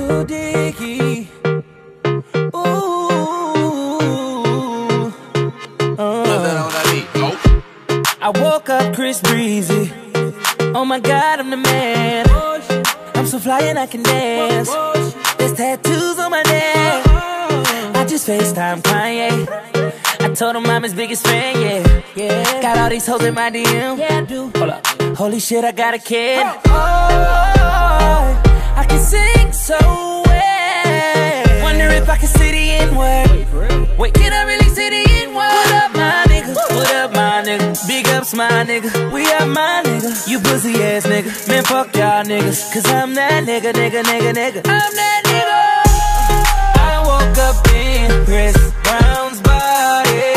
Lil Ooh. Uh. I woke up Chris Breezy. Oh my god, I'm the man. I'm so fly and I can dance. There's tattoos on my neck. I just FaceTime Kanye. I told him I'm his biggest fan, yeah. yeah. Got all these hoes in my DM. Yeah, I do. Hold up. Holy shit, I got a kid. Oh, I can sing so well. Wonder if I can see the N word. Wait, can I really see the N word? What up, my nigga? What up, my nigga? Big ups, my nigga. We are my nigga. You pussy ass nigga. Man, fuck y'all niggas. Cause I'm that nigga, nigga, nigga, nigga. I'm that nigga. I woke up in Chris Brown's body.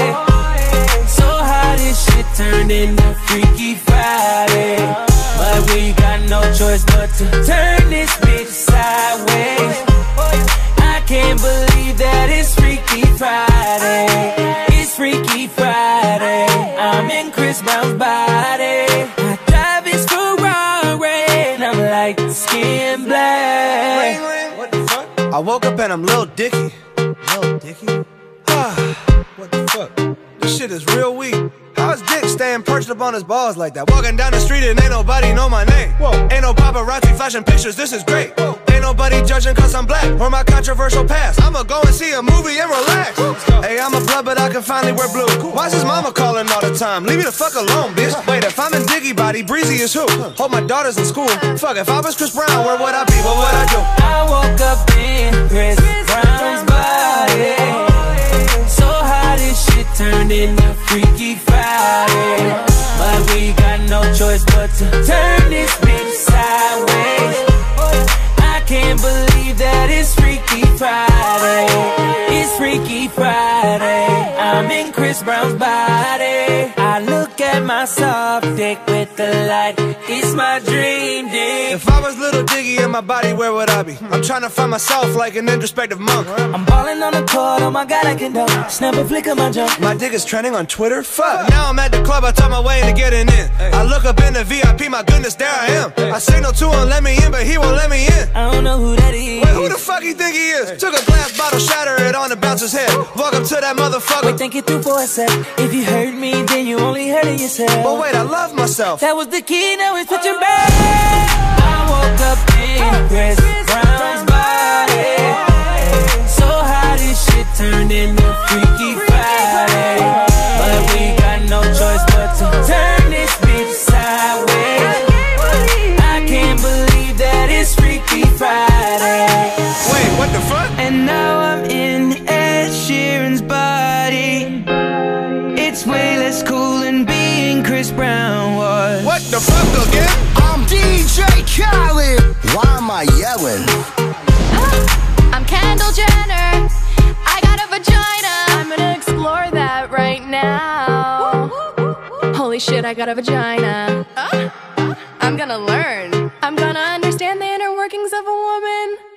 So how this shit turned into Freaky Friday. But we got no choice but to turn I'm in Chris Brown's body. I drive his Ferrari. And I'm like skin black. What the fuck? I woke up and I'm Lil Dicky. Lil Dicky? Ah, What the fuck? this shit is real weak. How's Dick staying perched up on his balls like that? Walking down the street and ain't nobody know my name. Whoa. Ain't no paparazzi flashing pictures, this is great. Whoa. Nobody judging cause I'm black or my controversial past. I'ma go and see a movie and relax. Hey, I'm a blood, but I can finally wear blue. Why's his mama calling all the time? Leave me the fuck alone, bitch. Wait, if I'm in Dicky body, Breezy is who? Hope my daughter's in school. Fuck, if I was Chris Brown, where would I be? What would I do? I woke up in Chris Brown's body. So how this shit turned into Freaky Friday. But we got no choice but to turn this Friday. It's Freaky Friday. I'm in Chris Brown's body. I look at my soft dick with the light. It's my dream dick. If I was little Dicky in my body, where would I be? I'm trying to find myself like an introspective monk. I'm balling on the court, oh my god, I can dunk. Snap a flick of my jump. My dick is trending on Twitter. Fuck. Now I'm at the club, I talk my way into getting in. I look up in the VIP, my goodness, there I am. I signal to him, let me in, but he won't let me in. I don't know who that is. Wait, who the fuck you think he is? Took a glass bottle, shatter it on the bouncer's head. Walk up to that motherfucker. Wait, think it through for a sec. If you hurt me, then you only hurting yourself. But wait, I love myself. That was the key, now it's switching back. I woke up in Chris Brown's body. So how this shit turned into Freaky Friday. But we got no choice but to turn this bitch sideways. I can't believe that it's Freaky Friday. Wait, what the fuck? And now It's way less cool than being Chris Brown was. What the fuck again? I'm DJ Khaled. Why am I yelling? Oh, I'm Kendall Jenner. I got a vagina. I'm gonna explore that right now. Holy shit, I got a vagina. I'm gonna learn. I'm gonna understand the inner workings of a woman.